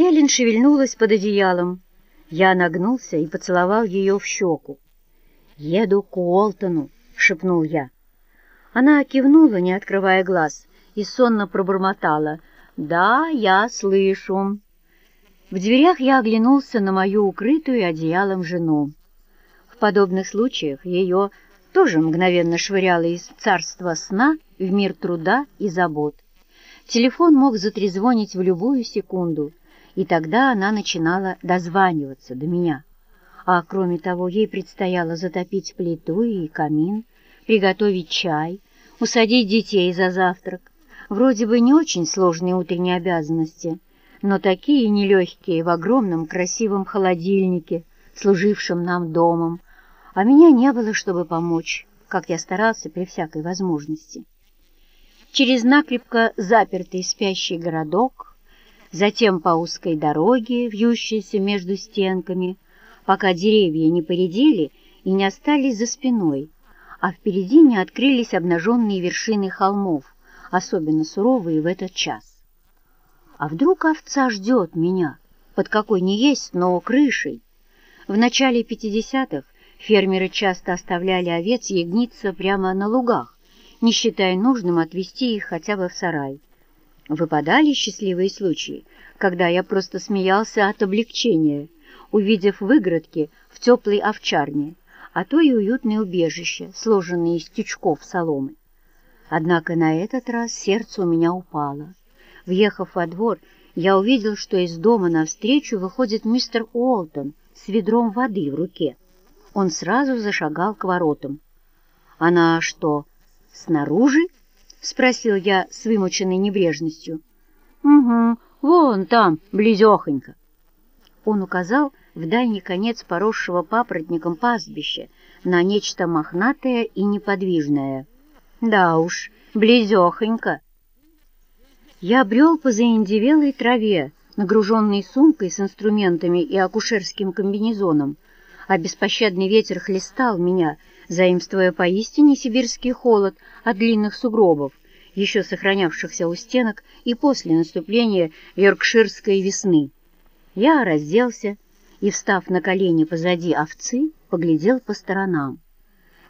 Хелен шевельнулась под одеялом. Я нагнулся и поцеловал ее в щеку. «Еду к Уолтону», — шепнул я. Она кивнула, не открывая глаз, и сонно пробормотала. «Да, я слышу». В дверях я оглянулся на мою укрытую одеялом жену. В подобных случаях ее тоже мгновенно швыряло из царства сна в мир труда и забот. Телефон мог затрезвонить в любую секунду, и тогда она начинала дозваниваться до меня. А кроме того, ей предстояло затопить плиту и камин, приготовить чай, усадить детей за завтрак. Вроде бы не очень сложные утренние обязанности, но такие нелегкие в огромном красивом холодильнике, служившем нам домом, а меня не было, чтобы помочь, как я старался при всякой возможности. Через накрепко запертый спящий городок, затем по узкой дороге, вьющейся между стенками, пока деревья не поредели и не остались за спиной, а впереди не открылись обнаженные вершины холмов, особенно суровые в этот час. А вдруг овца ждет меня под какой ни есть, но крышей? В начале 50-х фермеры часто оставляли овец ягниться прямо на лугах, не считая нужным отвезти их хотя бы в сарай. Выпадали счастливые случаи, когда я просто смеялся от облегчения, увидев выгородки в теплой овчарне, а то и уютное убежище, сложенное из тючков соломы. Однако на этот раз сердце у меня упало. Въехав во двор, я увидел, что из дома навстречу выходит мистер Уолтон с ведром воды в руке. Он сразу зашагал к воротам. «Она что, снаружи?» — спросил я с вымученной небрежностью. «Угу, вон там, близехонько». Он указал в дальний конец поросшего папоротником пастбища на нечто мохнатое и неподвижное. «Да уж, близехонько». Я брел по заиндевелой траве, нагруженной сумкой с инструментами и акушерским комбинезоном, а беспощадный ветер хлестал меня, заимствуя поистине сибирский холод от длинных сугробов, еще сохранявшихся у стенок и после наступления йоркширской весны. Я разделся и, встав на колени позади овцы, поглядел по сторонам.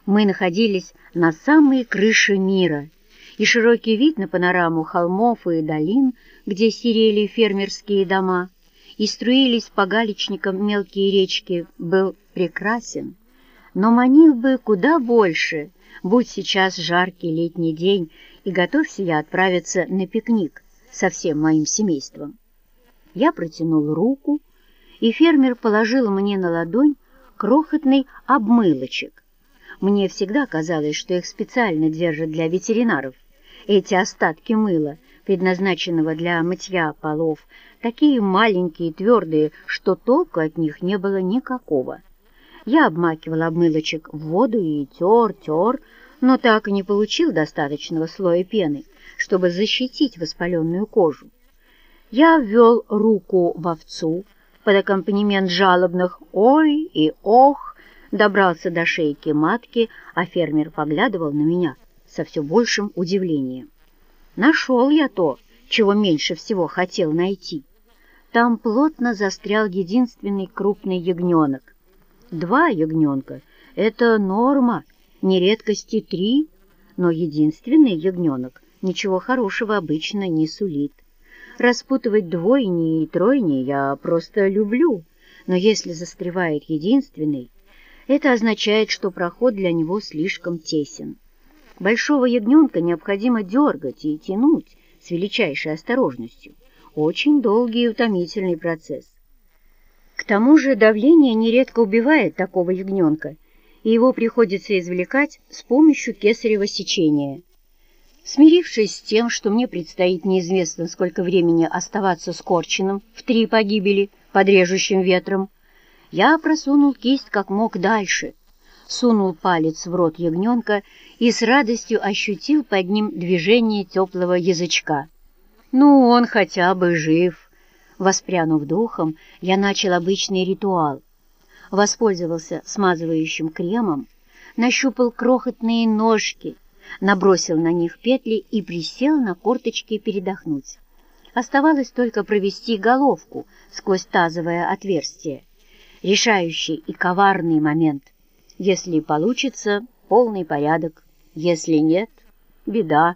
Мы находились на самой крыше мира — и широкий вид на панораму холмов и долин, где серели фермерские дома, и струились по галечникам мелкие речки, был прекрасен, но манил бы куда больше, будь сейчас жаркий летний день, и готовься я отправиться на пикник со всем моим семейством. Я протянул руку, и фермер положил мне на ладонь крохотный обмылочек. Мне всегда казалось, что их специально держат для ветеринаров, эти остатки мыла, предназначенного для мытья полов, такие маленькие и твердые, что толку от них не было никакого. Я обмакивал обмылочек в воду и тер, тер, но так и не получил достаточного слоя пены, чтобы защитить воспаленную кожу. Я ввел руку в овцу под аккомпанемент жалобных «ой» и «ох», добрался до шейки матки, а фермер поглядывал на меня со все большим удивлением. Нашел я то, чего меньше всего хотел найти. Там плотно застрял единственный крупный ягненок. Два ягненка — это норма, не редкости три, но единственный ягненок ничего хорошего обычно не сулит. Распутывать двойни и тройни я просто люблю, но если застревает единственный, это означает, что проход для него слишком тесен. Большого ягненка необходимо дергать и тянуть с величайшей осторожностью. Очень долгий и утомительный процесс. К тому же давление нередко убивает такого ягненка, и его приходится извлекать с помощью кесарево сечения. Смирившись с тем, что мне предстоит неизвестно сколько времени оставаться скорченным в три погибели под режущим ветром, я просунул кисть как мог дальше — сунул палец в рот ягненка и с радостью ощутил под ним движение теплого язычка. «Ну, он хотя бы жив!» Воспрянув духом, я начал обычный ритуал. Воспользовался смазывающим кремом, нащупал крохотные ножки, набросил на них петли и присел на корточки передохнуть. Оставалось только провести головку сквозь тазовое отверстие. Решающий и коварный момент. Если получится, полный порядок. Если нет, беда.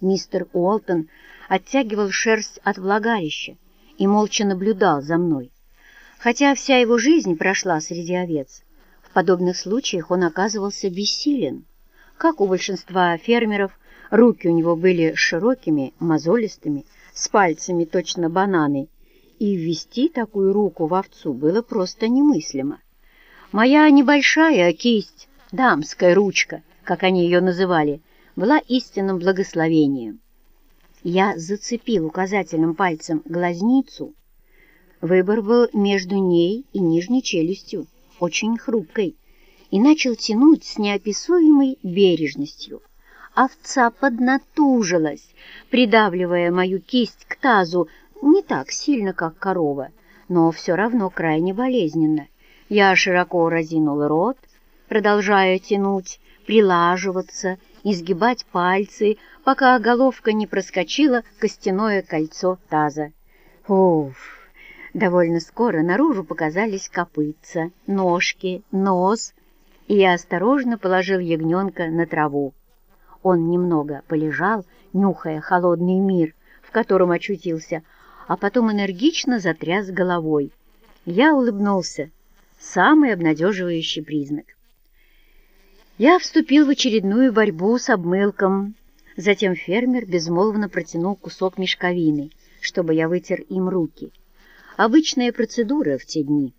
Мистер Уолтон оттягивал шерсть от влагалища и молча наблюдал за мной. Хотя вся его жизнь прошла среди овец, в подобных случаях он оказывался бессилен. Как у большинства фермеров, руки у него были широкими, мозолистыми, с пальцами точно бананы, и ввести такую руку в овцу было просто немыслимо. Моя небольшая кисть, дамская ручка, как они ее называли, была истинным благословением. Я зацепил указательным пальцем глазницу. Выбор был между ней и нижней челюстью, очень хрупкой, и начал тянуть с неописуемой бережностью. Овца поднатужилась, придавливая мою кисть к тазу не так сильно, как корова, но все равно крайне болезненно. Я широко разинул рот, продолжая тянуть, прилаживаться, изгибать пальцы, пока головка не проскочила костяное кольцо таза. Уф! Довольно скоро наружу показались копытца, ножки, нос, и я осторожно положил ягненка на траву. Он немного полежал, нюхая холодный мир, в котором очутился, а потом энергично затряс головой. Я улыбнулся. Самый обнадеживающий признак. Я вступил в очередную борьбу с обмылком. Затем фермер безмолвно протянул кусок мешковины, чтобы я вытер им руки. Обычная процедура в те дни.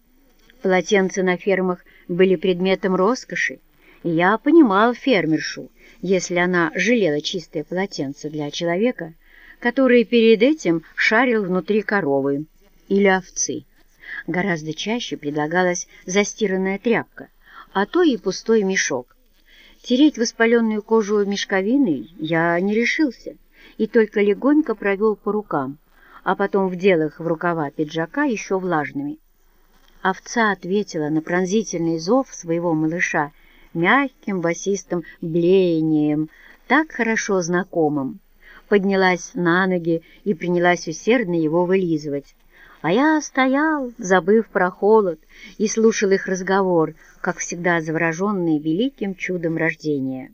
Полотенца на фермах были предметом роскоши, и я понимал фермершу, если она жалела чистое полотенце для человека, который перед этим шарил внутри коровы или овцы. Гораздо чаще предлагалась застиранная тряпка, а то и пустой мешок. Тереть воспаленную кожу мешковиной я не решился и только легонько провел по рукам, а потом вдел их в рукава пиджака еще влажными. Овца ответила на пронзительный зов своего малыша мягким басистым блеянием, так хорошо знакомым. Поднялась на ноги и принялась усердно его вылизывать. А я стоял, забыв про холод, и слушал их разговор, как всегда завороженный великим чудом рождения.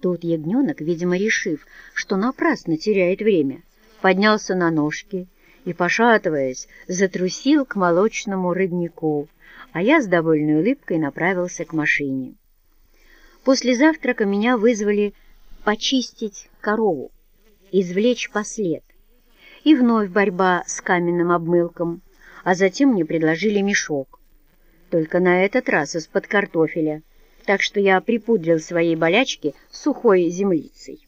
Тут ягненок, видимо, решив, что напрасно теряет время, поднялся на ножки и, пошатываясь, затрусил к молочному роднику, а я с довольной улыбкой направился к машине. После завтрака меня вызвали почистить корову, извлечь послед и вновь борьба с каменным обмылком, а затем мне предложили мешок. Только на этот раз из-под картофеля, так что я припудрил своей болячки сухой землицей.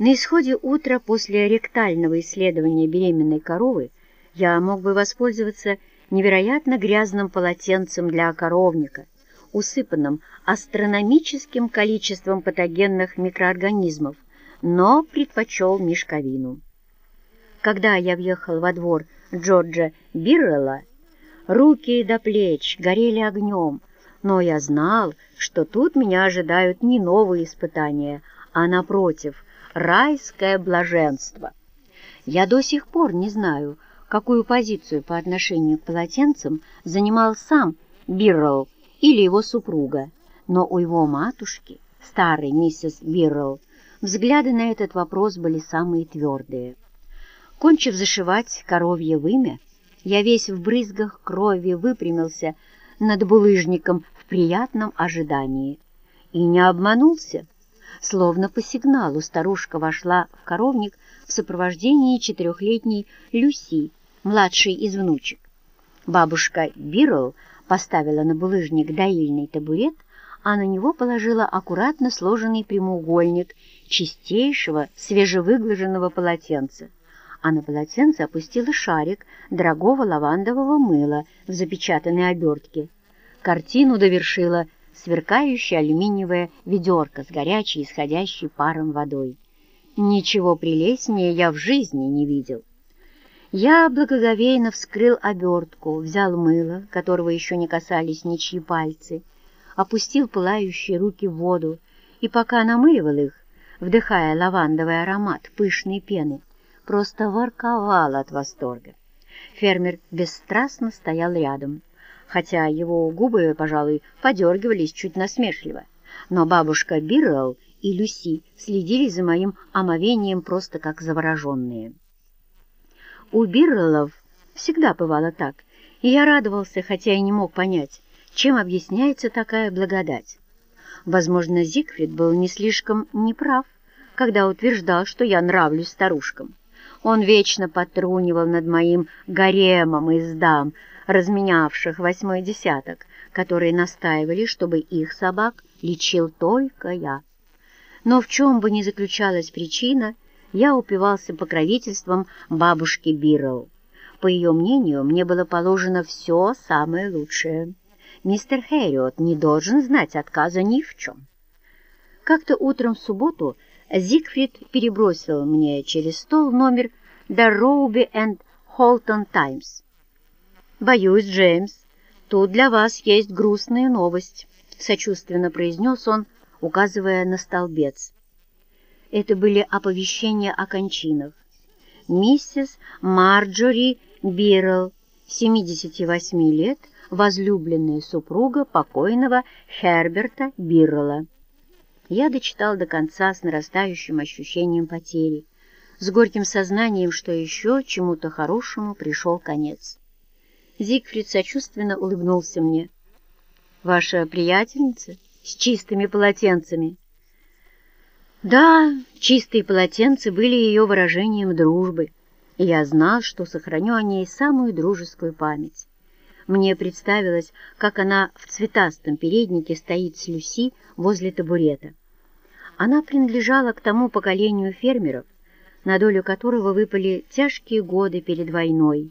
На исходе утра после ректального исследования беременной коровы я мог бы воспользоваться невероятно грязным полотенцем для коровника, усыпанным астрономическим количеством патогенных микроорганизмов, но предпочел мешковину. Когда я въехал во двор Джорджа Биррелла, руки до плеч горели огнем, но я знал, что тут меня ожидают не новые испытания, а, напротив, райское блаженство. Я до сих пор не знаю, какую позицию по отношению к полотенцам занимал сам Биррелл или его супруга, но у его матушки, старой миссис Биррелл, взгляды на этот вопрос были самые твердые. Кончив зашивать коровье вымя, я весь в брызгах крови выпрямился над булыжником в приятном ожидании. И не обманулся. Словно по сигналу старушка вошла в коровник в сопровождении четырехлетней Люси, младшей из внучек. Бабушка Бирл поставила на булыжник доильный табурет, а на него положила аккуратно сложенный прямоугольник чистейшего свежевыглаженного полотенца а на полотенце опустила шарик дорогого лавандового мыла в запечатанной обертке. Картину довершила сверкающая алюминиевая ведерко с горячей, исходящей паром водой. Ничего прелестнее я в жизни не видел. Я благоговейно вскрыл обертку, взял мыло, которого еще не касались ничьи пальцы, опустил пылающие руки в воду и, пока намыливал их, вдыхая лавандовый аромат пышной пены, просто ворковал от восторга. Фермер бесстрастно стоял рядом, хотя его губы, пожалуй, подергивались чуть насмешливо. Но бабушка Биррелл и Люси следили за моим омовением просто как завороженные. У Бирреллов всегда бывало так, и я радовался, хотя и не мог понять, чем объясняется такая благодать. Возможно, Зигфрид был не слишком неправ, когда утверждал, что я нравлюсь старушкам. Он вечно потрунивал над моим гаремом из дам, разменявших восьмой десяток, которые настаивали, чтобы их собак лечил только я. Но в чем бы ни заключалась причина, я упивался покровительством бабушки Бирроу. По ее мнению, мне было положено все самое лучшее. Мистер Хэриот не должен знать отказа ни в чем. Как-то утром в субботу Зигфрид перебросил мне через стол номер «The Roby and Holton Times». «Боюсь, Джеймс, тут для вас есть грустная новость», — сочувственно произнес он, указывая на столбец. Это были оповещения о кончинах. Миссис Марджори Биррелл, 78 лет, возлюбленная супруга покойного Херберта Биррелла. Я дочитал до конца с нарастающим ощущением потери, с горьким сознанием, что еще чему-то хорошему пришел конец. Зигфрид сочувственно улыбнулся мне. «Ваша приятельница с чистыми полотенцами?» Да, чистые полотенца были ее выражением дружбы, и я знал, что сохраню о ней самую дружескую память. Мне представилось, как она в цветастом переднике стоит с Люси возле табурета. Она принадлежала к тому поколению фермеров, на долю которого выпали тяжкие годы перед войной.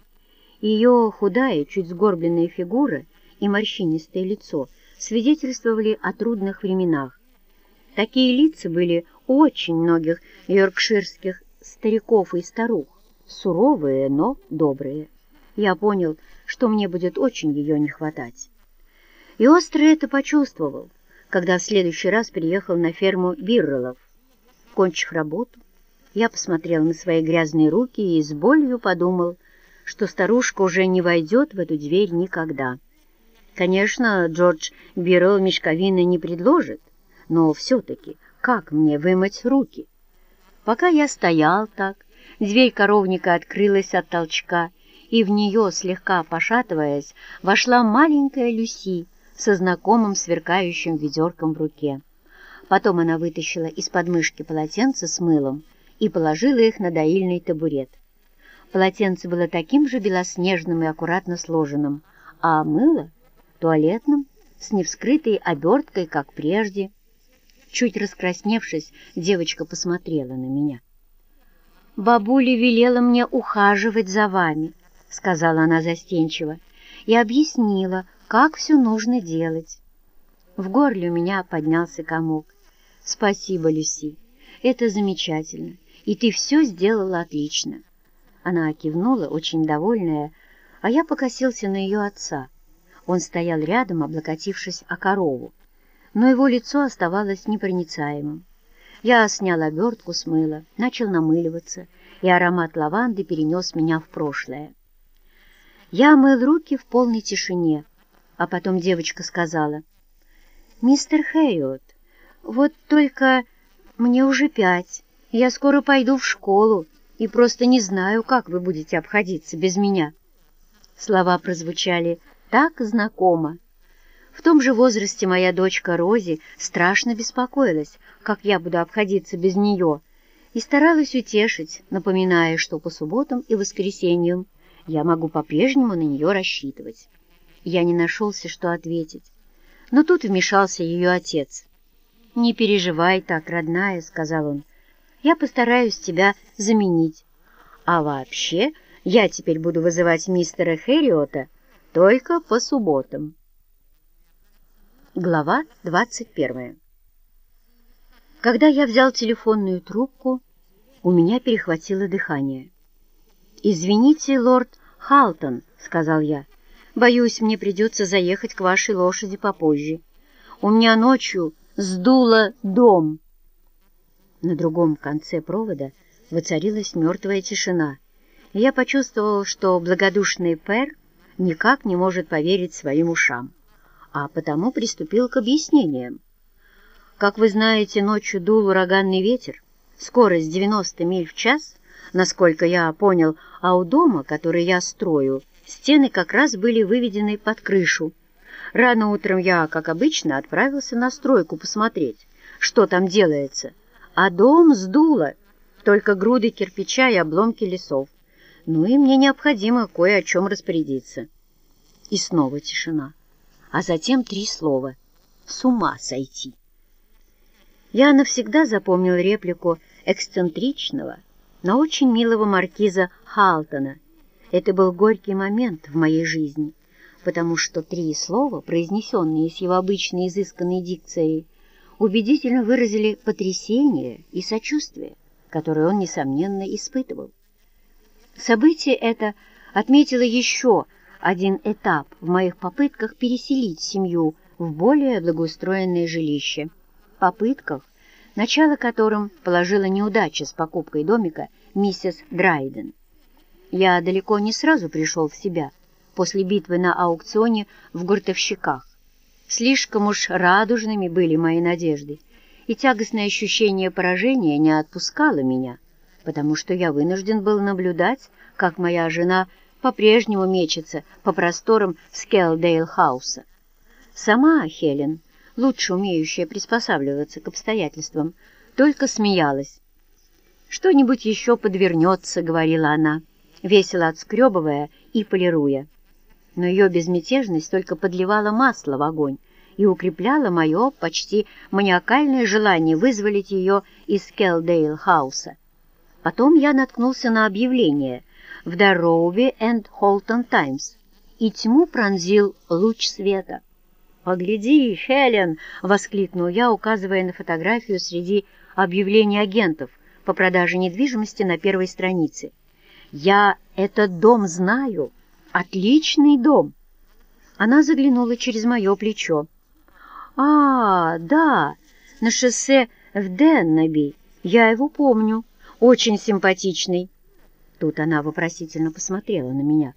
Ее худая, чуть сгорбленная фигура и морщинистое лицо свидетельствовали о трудных временах. Такие лица были у очень многих йоркширских стариков и старух, суровые, но добрые. Я понял, что мне будет очень ее не хватать. И остро это почувствовал, когда в следующий раз приехал на ферму Биррелов. Кончив работу, я посмотрел на свои грязные руки и с болью подумал, что старушка уже не войдет в эту дверь никогда. Конечно, Джордж Биррелл мешковины не предложит, но все-таки как мне вымыть руки? Пока я стоял так, дверь коровника открылась от толчка, и в нее, слегка пошатываясь, вошла маленькая Люси, со знакомым сверкающим ведерком в руке. Потом она вытащила из подмышки полотенце с мылом и положила их на доильный табурет. Полотенце было таким же белоснежным и аккуратно сложенным, а мыло — туалетным, с невскрытой оберткой, как прежде. Чуть раскрасневшись, девочка посмотрела на меня. «Бабуля велела мне ухаживать за вами», — сказала она застенчиво, и объяснила, как все нужно делать. В горле у меня поднялся комок. «Спасибо, Люси, это замечательно, и ты все сделала отлично». Она кивнула, очень довольная, а я покосился на ее отца. Он стоял рядом, облокотившись о корову, но его лицо оставалось непроницаемым. Я снял обертку с мыла, начал намыливаться, и аромат лаванды перенес меня в прошлое. Я мыл руки в полной тишине, а потом девочка сказала, «Мистер Хэриот, вот только мне уже пять, я скоро пойду в школу и просто не знаю, как вы будете обходиться без меня». Слова прозвучали так знакомо. В том же возрасте моя дочка Рози страшно беспокоилась, как я буду обходиться без нее, и старалась утешить, напоминая, что по субботам и воскресеньям я могу по-прежнему на нее рассчитывать. Я не нашелся, что ответить. Но тут вмешался ее отец. «Не переживай так, родная», — сказал он. «Я постараюсь тебя заменить. А вообще, я теперь буду вызывать мистера Хэриота только по субботам». Глава 21 Когда я взял телефонную трубку, у меня перехватило дыхание. «Извините, лорд Халтон», — сказал я, — Боюсь, мне придется заехать к вашей лошади попозже. У меня ночью сдуло дом. На другом конце провода воцарилась мертвая тишина, и я почувствовал, что благодушный Пэр никак не может поверить своим ушам, а потому приступил к объяснениям. Как вы знаете, ночью дул ураганный ветер, скорость 90 миль в час, насколько я понял, а у дома, который я строю, стены как раз были выведены под крышу. Рано утром я, как обычно, отправился на стройку посмотреть, что там делается, а дом сдуло, только груды кирпича и обломки лесов. Ну и мне необходимо кое о чем распорядиться. И снова тишина, а затем три слова «с ума сойти». Я навсегда запомнил реплику эксцентричного, но очень милого маркиза Халтона. Это был горький момент в моей жизни, потому что три слова, произнесенные с его обычной изысканной дикцией, убедительно выразили потрясение и сочувствие, которое он, несомненно, испытывал. Событие это отметило еще один этап в моих попытках переселить семью в более благоустроенное жилище, попытках, начало которым положила неудача с покупкой домика миссис Драйден. Я далеко не сразу пришел в себя после битвы на аукционе в Гуртовщиках. Слишком уж радужными были мои надежды, и тягостное ощущение поражения не отпускало меня, потому что я вынужден был наблюдать, как моя жена по-прежнему мечется по просторам Скелдейл-хауса. Сама Хелен лучше умеющая приспосабливаться к обстоятельствам, только смеялась. «Что-нибудь еще подвернется», — говорила она, весело отскребывая и полируя. Но ее безмятежность только подливала масло в огонь и укрепляла мое почти маниакальное желание вызволить ее из Скелдейл-хауса. Потом я наткнулся на объявление в Дарроуби энд Холтон Таймс, и тьму пронзил луч света. «Погляди, Хелен!» — воскликнул я, указывая на фотографию среди объявлений агентов по продаже недвижимости на первой странице. «Я этот дом знаю! Отличный дом!» Она заглянула через мое плечо. «А, да, на шоссе в Деннеби. Я его помню. Очень симпатичный». Тут она вопросительно посмотрела на меня.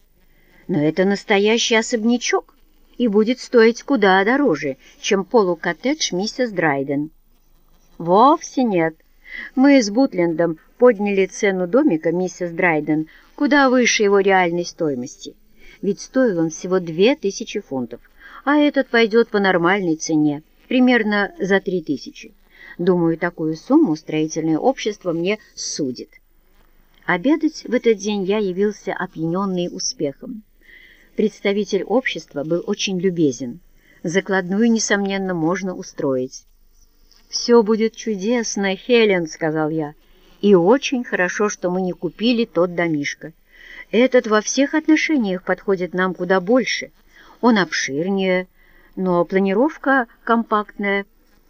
«Но это настоящий особнячок и будет стоить куда дороже, чем полукоттедж миссис Драйден. Вовсе нет. Мы с Бутлендом подняли цену домика миссис Драйден куда выше его реальной стоимости, ведь стоил он всего две тысячи фунтов, а этот пойдет по нормальной цене, примерно за три тысячи. Думаю, такую сумму строительное общество мне судит. Обедать в этот день я явился опьяненный успехом. Представитель общества был очень любезен. Закладную, несомненно, можно устроить. «Все будет чудесно, Хелен», — сказал я. «И очень хорошо, что мы не купили тот домишко. Этот во всех отношениях подходит нам куда больше. Он обширнее, но планировка компактная.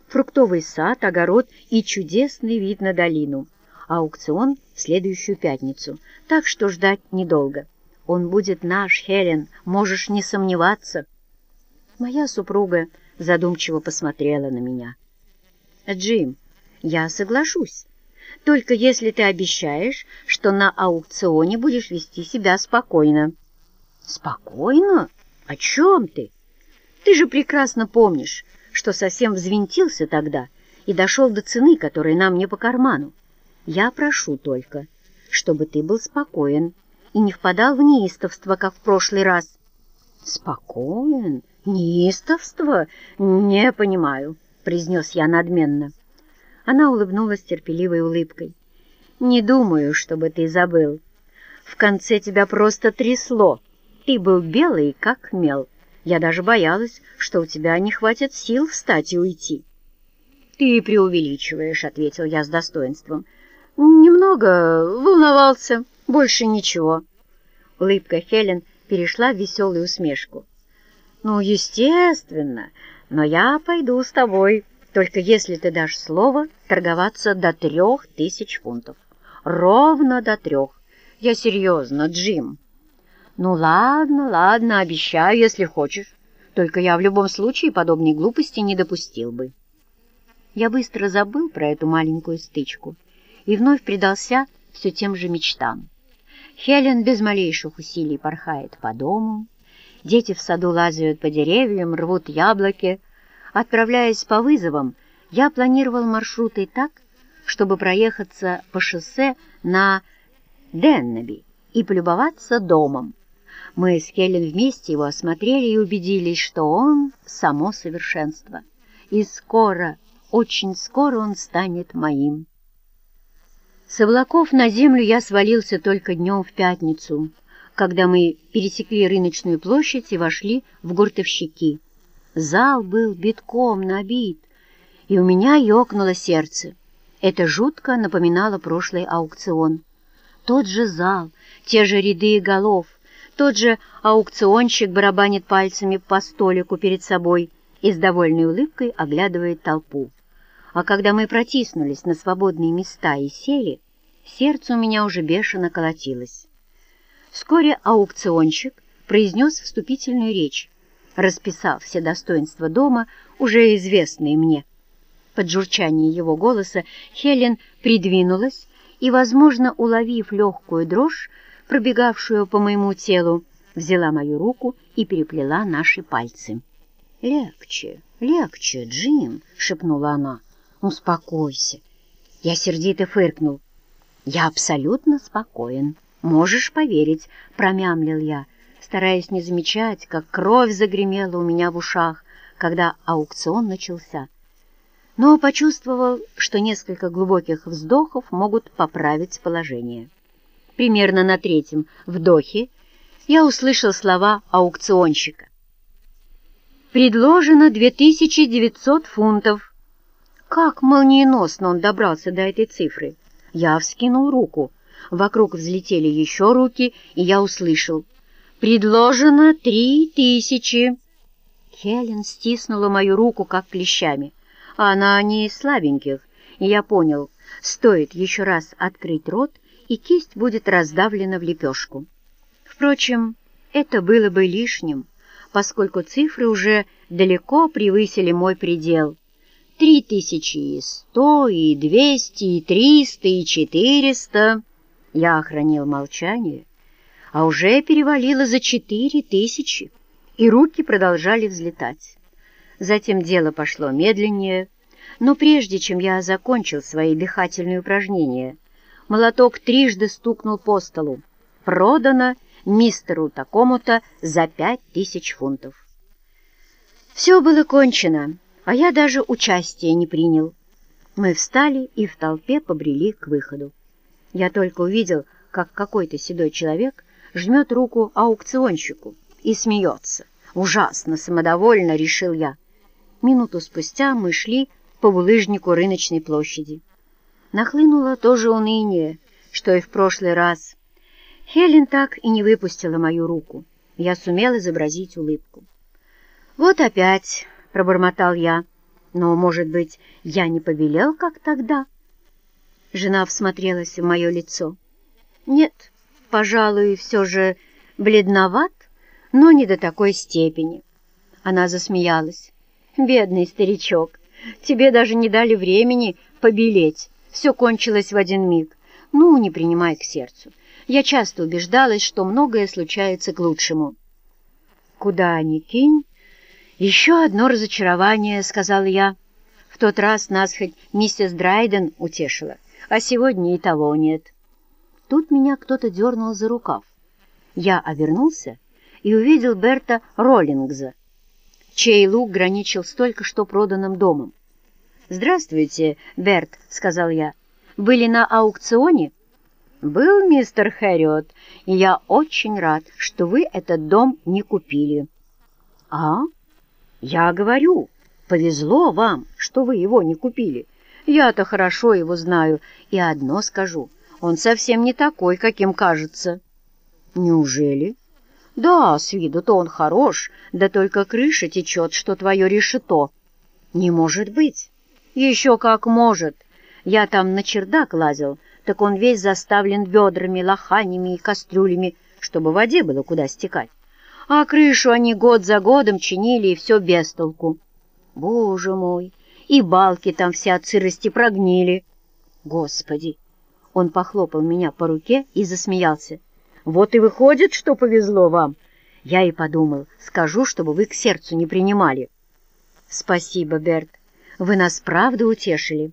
Фруктовый сад, огород и чудесный вид на долину. Аукцион в следующую пятницу, так что ждать недолго». Он будет наш, Хелен, можешь не сомневаться. Моя супруга задумчиво посмотрела на меня. Джим, я соглашусь, только если ты обещаешь, что на аукционе будешь вести себя спокойно. Спокойно? О чем ты? Ты же прекрасно помнишь, что совсем взвинтился тогда и дошел до цены, которая нам не по карману. Я прошу только, чтобы ты был спокоен и не впадал в неистовство, как в прошлый раз. «Спокоен? Неистовство? Не понимаю», — произнес я надменно. Она улыбнулась терпеливой улыбкой. «Не думаю, чтобы ты забыл. В конце тебя просто трясло. Ты был белый, как мел. Я даже боялась, что у тебя не хватит сил встать и уйти». «Ты преувеличиваешь», — ответил я с достоинством. «Немного волновался». Больше ничего. Улыбка Хелен перешла в веселую усмешку. «Ну, естественно, но я пойду с тобой, только если ты дашь слово торговаться до трех тысяч фунтов. Ровно до трех. Я серьезно, Джим». «Ну, ладно, ладно, обещаю, если хочешь. Только я в любом случае подобной глупости не допустил бы». Я быстро забыл про эту маленькую стычку и вновь предался все тем же мечтам. Хелен без малейших усилий порхает по дому, дети в саду лазают по деревьям, рвут яблоки. Отправляясь по вызовам, я планировал маршруты так, чтобы проехаться по шоссе на Деннеби и полюбоваться домом. Мы с Хелен вместе его осмотрели и убедились, что он — само совершенство. И скоро, очень скоро он станет моим. С облаков на землю я свалился только днем в пятницу, когда мы пересекли рыночную площадь и вошли в гуртовщики. Зал был битком набит, и у меня ёкнуло сердце. Это жутко напоминало прошлый аукцион. Тот же зал, те же ряды голов, тот же аукционщик барабанит пальцами по столику перед собой и с довольной улыбкой оглядывает толпу. А когда мы протиснулись на свободные места и сели, сердце у меня уже бешено колотилось. Вскоре аукционщик произнес вступительную речь, расписав все достоинства дома, уже известные мне. Под журчание его голоса Хелен придвинулась и, возможно, уловив легкую дрожь, пробегавшую по моему телу, взяла мою руку и переплела наши пальцы. «Легче, легче, Джим!» — шепнула она. «Успокойся!» Я сердито фыркнул. «Я абсолютно спокоен. Можешь поверить», — промямлил я, стараясь не замечать, как кровь загремела у меня в ушах, когда аукцион начался но почувствовал, что несколько глубоких вздохов могут поправить положение. Примерно на третьем вдохе я услышал слова аукционщика. «Предложено 2900 фунтов». Как молниеносно он добрался до этой цифры. Я вскинул руку. Вокруг взлетели еще руки, и я услышал. «Предложено три тысячи». Хелен стиснула мою руку, как клещами. Она не из слабеньких, и я понял, стоит еще раз открыть рот, и кисть будет раздавлена в лепешку. Впрочем, это было бы лишним, поскольку цифры уже далеко превысили мой предел. Три тысячи и сто, и двести, и триста, и четыреста. Я охранил молчание, а уже перевалило за четыре тысячи, и руки продолжали взлетать. Затем дело пошло медленнее, но прежде чем я закончил свои дыхательные упражнения, молоток трижды стукнул по столу. Продано мистеру такому-то за пять тысяч фунтов. Все было кончено, а я даже участия не принял. Мы встали и в толпе побрели к выходу. Я только увидел, как какой-то седой человек жмет руку аукционщику и смеется. Ужасно самодовольно, решил я. Минуту спустя мы шли по булыжнику рыночной площади. Нахлынуло то же уныние, что и в прошлый раз. Хелен так и не выпустила мою руку. Я сумел изобразить улыбку. «Вот опять», — пробормотал я, — «но, может быть, я не побелел, как тогда?» Жена всмотрелась в мое лицо. «Нет, пожалуй, все же бледноват, но не до такой степени». Она засмеялась. Бедный старичок, тебе даже не дали времени побелеть. Все кончилось в один миг. Ну, не принимай к сердцу. Я часто убеждалась, что многое случается к лучшему. Куда ни кинь, еще одно разочарование, сказала я. В тот раз нас хоть миссис Драйден утешила, а сегодня и того нет. Тут меня кто-то дернул за рукав. Я обернулся и увидел Берта Роллингза, чей лук граничил с только что проданным домом. «Здравствуйте, Берт», — сказал я. «Были на аукционе?» «Был, мистер Хэриот, и я очень рад, что вы этот дом не купили». «А? Я говорю, повезло вам, что вы его не купили. Я-то хорошо его знаю, и одно скажу, он совсем не такой, каким кажется». «Неужели?» Да, с виду-то он хорош, да только крыша течет, что твое решето. Не может быть. Еще как может. Я там на чердак лазил, так он весь заставлен ведрами, лоханями и кастрюлями, чтобы воде было куда стекать. А крышу они год за годом чинили, и все без толку. Боже мой, и балки там все от сырости прогнили. Господи, Он похлопал меня по руке и засмеялся. «Вот и выходит, что повезло вам!» Я и подумал, скажу, чтобы вы к сердцу не принимали. «Спасибо, Берт, вы нас правда утешили».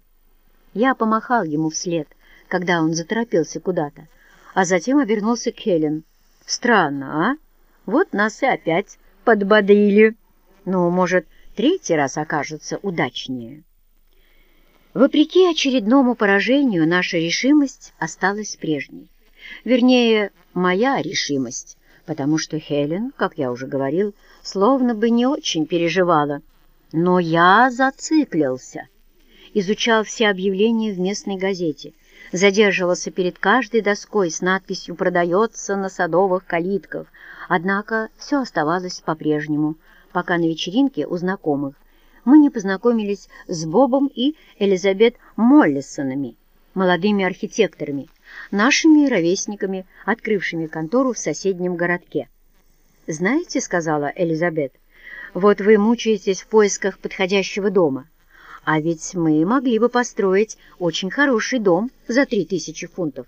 Я помахал ему вслед, когда он заторопился куда-то, а затем обернулся к Хелен. «Странно, а? Вот нас и опять подбодрили. Ну, может, третий раз окажется удачнее». Вопреки очередному поражению, наша решимость осталась прежней. Вернее, моя решимость, потому что Хелен, как я уже говорил, словно бы не очень переживала. Но я зациклился. Изучал все объявления в местной газете, задерживался перед каждой доской с надписью «Продается на садовых калитках». Однако все оставалось по-прежнему, пока на вечеринке у знакомых мы не познакомились с Бобом и Элизабет Моллисонами, молодыми архитекторами, нашими ровесниками, открывшими контору в соседнем городке. «Знаете, — сказала Элизабет, — вот вы мучаетесь в поисках подходящего дома, а ведь мы могли бы построить очень хороший дом за три тысячи фунтов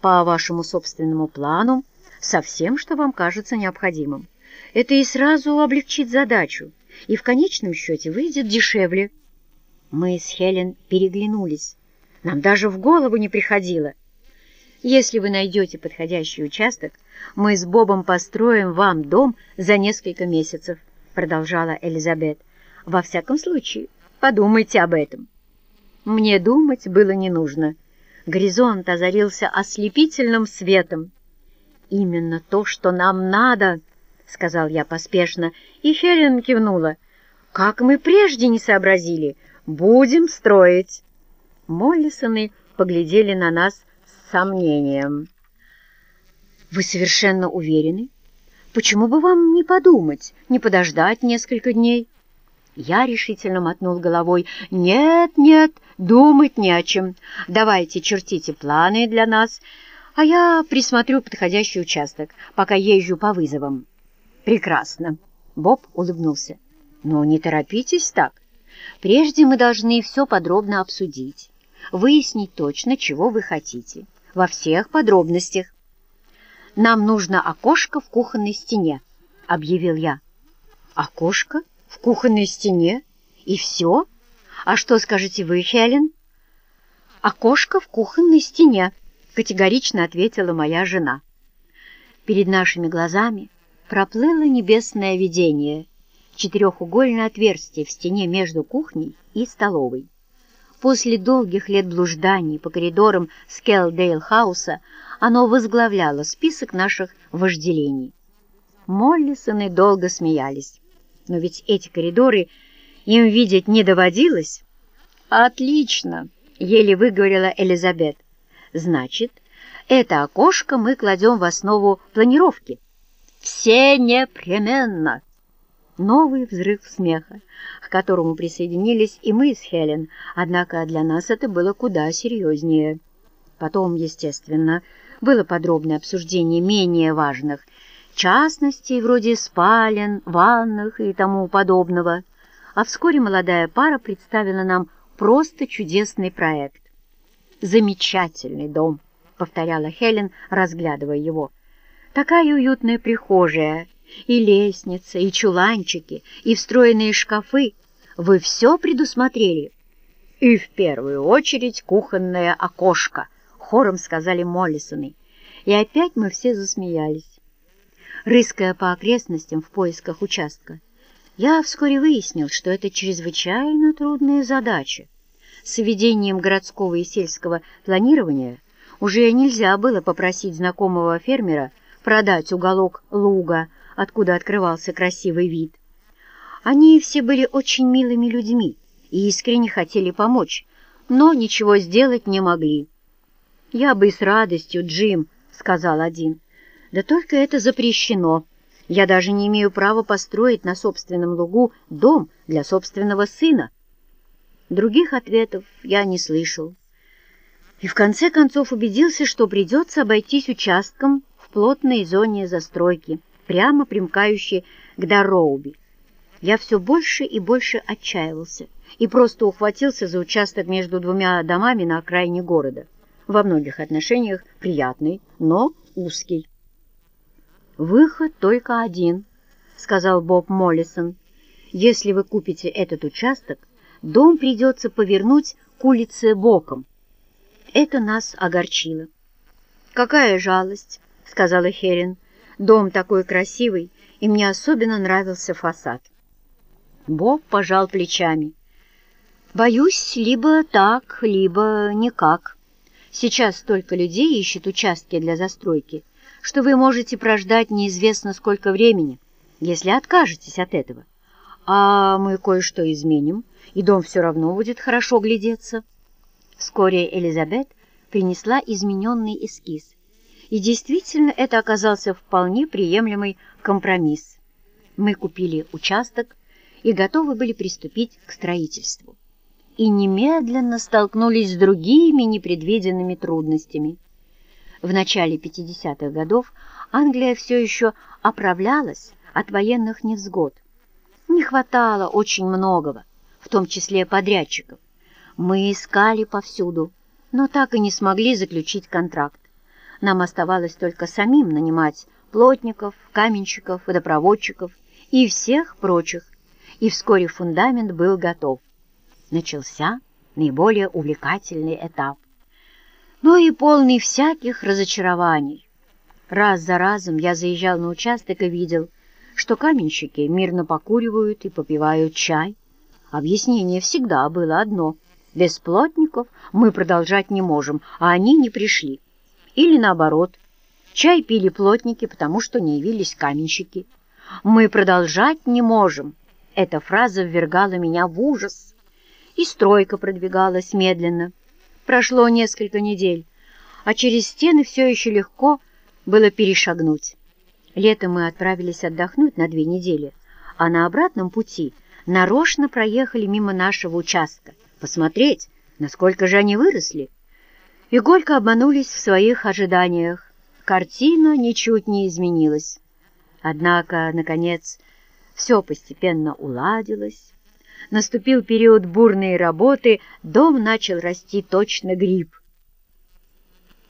по вашему собственному плану, со всем, что вам кажется необходимым. Это и сразу облегчит задачу, и в конечном счете выйдет дешевле. Мы с Хелен переглянулись. Нам даже в голову не приходило. Если вы найдете подходящий участок, мы с Бобом построим вам дом за несколько месяцев, продолжала Элизабет. Во всяком случае, подумайте об этом. Мне думать было не нужно. Горизонт озарился ослепительным светом. Именно то, что нам надо —— сказал я поспешно, и Хелен кивнула. «Как мы прежде не сообразили! Будем строить!» Моллисоны поглядели на нас с сомнением. «Вы совершенно уверены? Почему бы вам не подумать, не подождать несколько дней?» Я решительно мотнул головой. «Нет, нет, думать не о чем. Давайте чертите планы для нас, а я присмотрю подходящий участок, пока езжу по вызовам». «Прекрасно!» — Боб улыбнулся. «Но не торопитесь так. Прежде мы должны все подробно обсудить, выяснить точно, чего вы хотите, во всех подробностях. Нам нужно окошко в кухонной стене», — объявил я. «Окошко в кухонной стене? И все? А что скажете вы, Хелен?» «Окошко в кухонной стене», — категорично ответила моя жена. Перед нашими глазами проплыло небесное видение, четырехугольное отверстие в стене между кухней и столовой. После долгих лет блужданий по коридорам Скелдейл-хауса оно возглавляло список наших вожделений. Моллисоны долго смеялись, но ведь эти коридоры им видеть не доводилось. «Отлично!» — еле выговорила Элизабет. «Значит, это окошко мы кладем в основу планировки». Всенепременно!» Новый взрыв смеха, к которому присоединились и мы с Хелен, однако для нас это было куда серьезнее. Потом, естественно, было подробное обсуждение менее важных частностей вроде спален, ванных и тому подобного, а вскоре молодая пара представила нам просто чудесный проект. «Замечательный дом», — повторяла Хелен, разглядывая его. Такая уютная прихожая, и лестница, и чуланчики, и встроенные шкафы. Вы все предусмотрели? И в первую очередь кухонное окошко, хором сказали Моллисоны. И опять мы все засмеялись. Рыская по окрестностям в поисках участка, я вскоре выяснил, что это чрезвычайно трудная задача. С введением городского и сельского планирования уже нельзя было попросить знакомого фермера продать уголок луга, откуда открывался красивый вид. Они все были очень милыми людьми и искренне хотели помочь, но ничего сделать не могли. «Я бы с радостью, Джим», — сказал один. «Да только это запрещено. Я даже не имею права построить на собственном лугу дом для собственного сына». Других ответов я не слышал. И в конце концов убедился, что придется обойтись участком плотной зоне застройки, прямо примкающей к Дарроуби. Я все больше и больше отчаивался и просто ухватился за участок между двумя домами на окраине города. во многих отношениях приятный, но узкий. «Выход только один», — сказал Боб Моллисон. «Если вы купите этот участок, дом придется повернуть к улице боком. Это нас огорчило. «Какая жалость!» — сказала Хелен. «Дом такой красивый, и мне особенно нравился фасад». Боб пожал плечами. «Боюсь, либо так, либо никак. Сейчас столько людей ищет участки для застройки, что вы можете прождать неизвестно сколько времени, если откажетесь от этого. А мы кое-что изменим, и дом все равно будет хорошо глядеться». Вскоре Элизабет принесла измененный эскиз. И действительно, это оказался вполне приемлемый компромисс. Мы купили участок и готовы были приступить к строительству. И немедленно столкнулись с другими непредвиденными трудностями. В начале 50-х годов Англия все еще оправлялась от военных невзгод. Не хватало очень многого, в том числе подрядчиков. Мы искали повсюду, но так и не смогли заключить контракт. Нам оставалось только самим нанимать плотников, каменщиков, водопроводчиков и всех прочих, и вскоре фундамент был готов. Начался наиболее увлекательный этап, но и полный всяких разочарований. Раз за разом я заезжал на участок и видел, что каменщики мирно покуривают и попивают чай. Объяснение всегда было одно — без плотников мы продолжать не можем, а они не пришли. Или наоборот, чай пили плотники, потому что не явились каменщики. Мы продолжать не можем. Эта фраза ввергала меня в ужас. И стройка продвигалась медленно. Прошло несколько недель, а через стены все еще легко было перешагнуть. Летом мы отправились отдохнуть на две недели, а на обратном пути нарочно проехали мимо нашего участка посмотреть, насколько же они выросли. И горько обманулись в своих ожиданиях. Картина ничуть не изменилась. Однако, наконец, все постепенно уладилось. Наступил период бурной работы, дом начал расти точно гриб.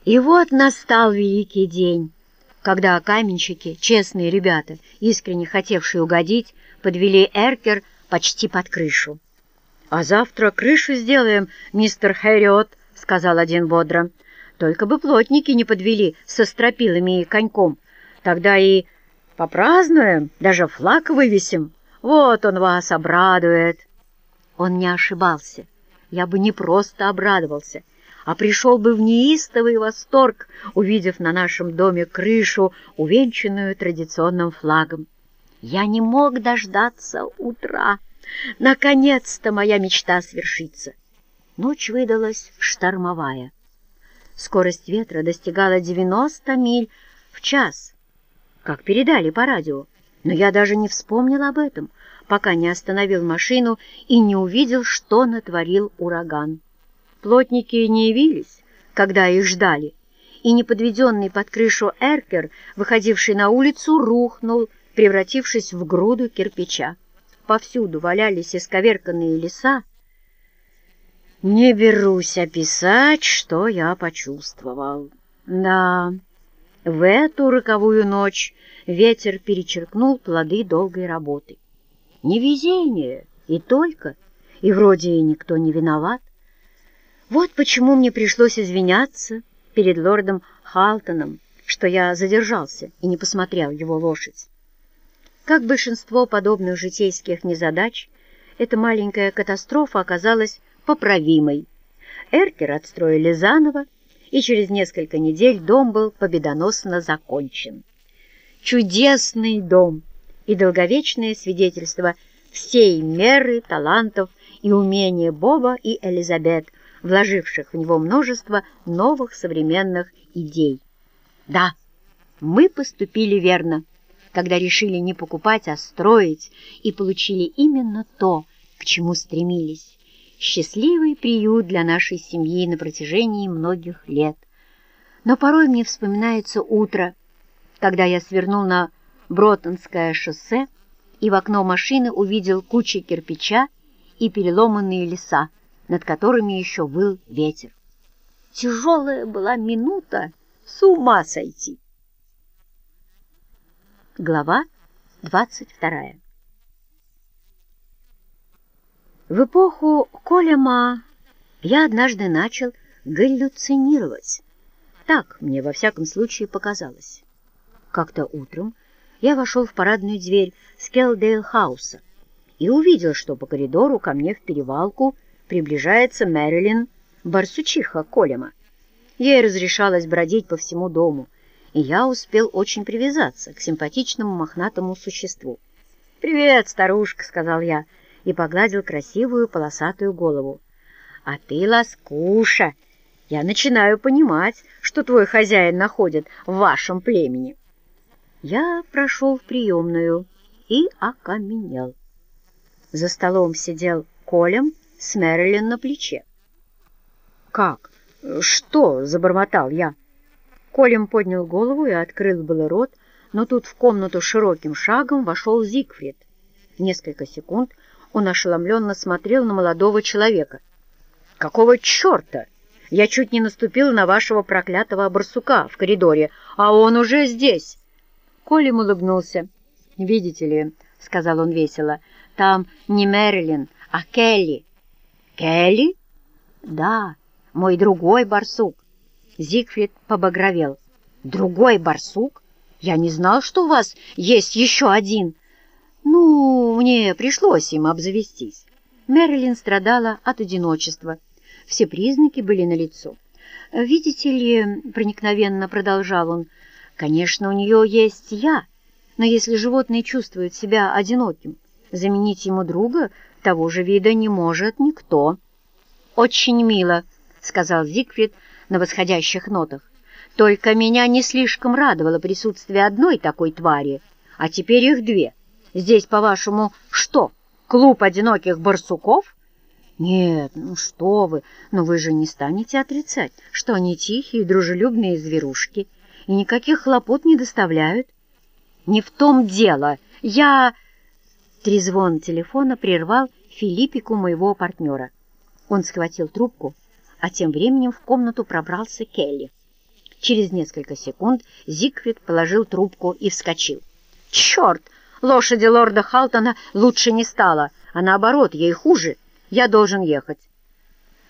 И вот настал великий день, когда каменщики, честные ребята, искренне хотевшие угодить, подвели эркер почти под крышу. «А завтра крышу сделаем, мистер Хэриот», — сказал один бодро. «Только бы плотники не подвели со стропилами и коньком. Тогда и попразднуем, даже флаг вывесим. Вот он вас обрадует». Он не ошибался. Я бы не просто обрадовался, а пришел бы в неистовый восторг, увидев на нашем доме крышу, увенчанную традиционным флагом. Я не мог дождаться утра. Наконец-то моя мечта свершится. Ночь выдалась штормовая. Скорость ветра достигала 90 миль в час, как передали по радио. Но я даже не вспомнил об этом, пока не остановил машину и не увидел, что натворил ураган. Плотники не явились, когда их ждали, и неподведенный под крышу эркер, выходивший на улицу, рухнул, превратившись в груду кирпича повсюду валялись исковерканные леса, не берусь описать, что я почувствовал. Да, в эту роковую ночь ветер перечеркнул плоды долгой работы. Невезение, и только, и вроде и никто не виноват. Вот почему мне пришлось извиняться перед лордом Халтоном, что я задержался и не посмотрел его лошадь. Как большинство подобных житейских незадач, эта маленькая катастрофа оказалась поправимой. Эркер отстроили заново, и через несколько недель дом был победоносно закончен. Чудесный дом и долговечное свидетельство всей меры талантов и умения Боба и Элизабет, вложивших в него множество новых современных идей. Да, мы поступили верно когда решили не покупать, а строить, и получили именно то, к чему стремились счастливый приют для нашей семьи на протяжении многих лет. Но порой мне вспоминается утро, когда я свернул на Бротонское шоссе и в окно машины увидел кучи кирпича и переломанные леса, над которыми еще выл ветер. Тяжелая была минута с ума сойти. Глава 22 в эпоху Колема я однажды начал галлюцинировать. Так мне во всяком случае показалось. Как-то утром я вошел в парадную дверь Скелдейл-хауса и увидел, что по коридору ко мне вперевалку приближается Мэрилин Барсучиха Колема. Ей разрешалось бродить по всему дому, и я успел очень привязаться к симпатичному мохнатому существу. «Привет, старушка», — сказал я, и погладил красивую полосатую голову. «А ты, ласкуша, я начинаю понимать, что твой хозяин находит в вашем племени». Я прошел в приемную и окаменел. За столом сидел Колем с Мэрилин на плече. «Как? Что?» — забормотал я. Колем поднял голову и открыл было рот, но тут в комнату широким шагом вошел Зигфрид. Несколько секунд он ошеломленно смотрел на молодого человека. «Какого черта? Я чуть не наступил на вашего проклятого барсука в коридоре, а он уже здесь!» Колем улыбнулся. «Видите ли», — сказал он весело, — «там не Мэрилин, а Келли». «Келли?» «Да, мой другой барсук». Зигфрид побагровел. «Другой барсук? Я не знал, что у вас есть еще один». «Ну, мне пришлось им обзавестись». Мэрилин страдала от одиночества. Все признаки были налицо. «Видите ли, — проникновенно продолжал он, — Конечно, у нее есть я, но если животное чувствует себя одиноким, заменить ему друга того же вида не может никто. «Очень мило», — сказал Зигфрид на восходящих нотах. «Только меня не слишком радовало присутствие одной такой твари, а теперь их две. Здесь, по-вашему, что, клуб одиноких барсуков?» «Нет, ну что вы, но вы же не станете отрицать, что они тихие, дружелюбные зверушки» и никаких хлопот не доставляют. Не в том дело. Я... Трезвон телефона прервал Филиппику моего партнера. Он схватил трубку, а тем временем в комнату пробрался Келли. Через несколько секунд Зигфрид положил трубку и вскочил. «Черт! Лошади лорда Халтона лучше не стало, а наоборот, ей хуже. Я должен ехать».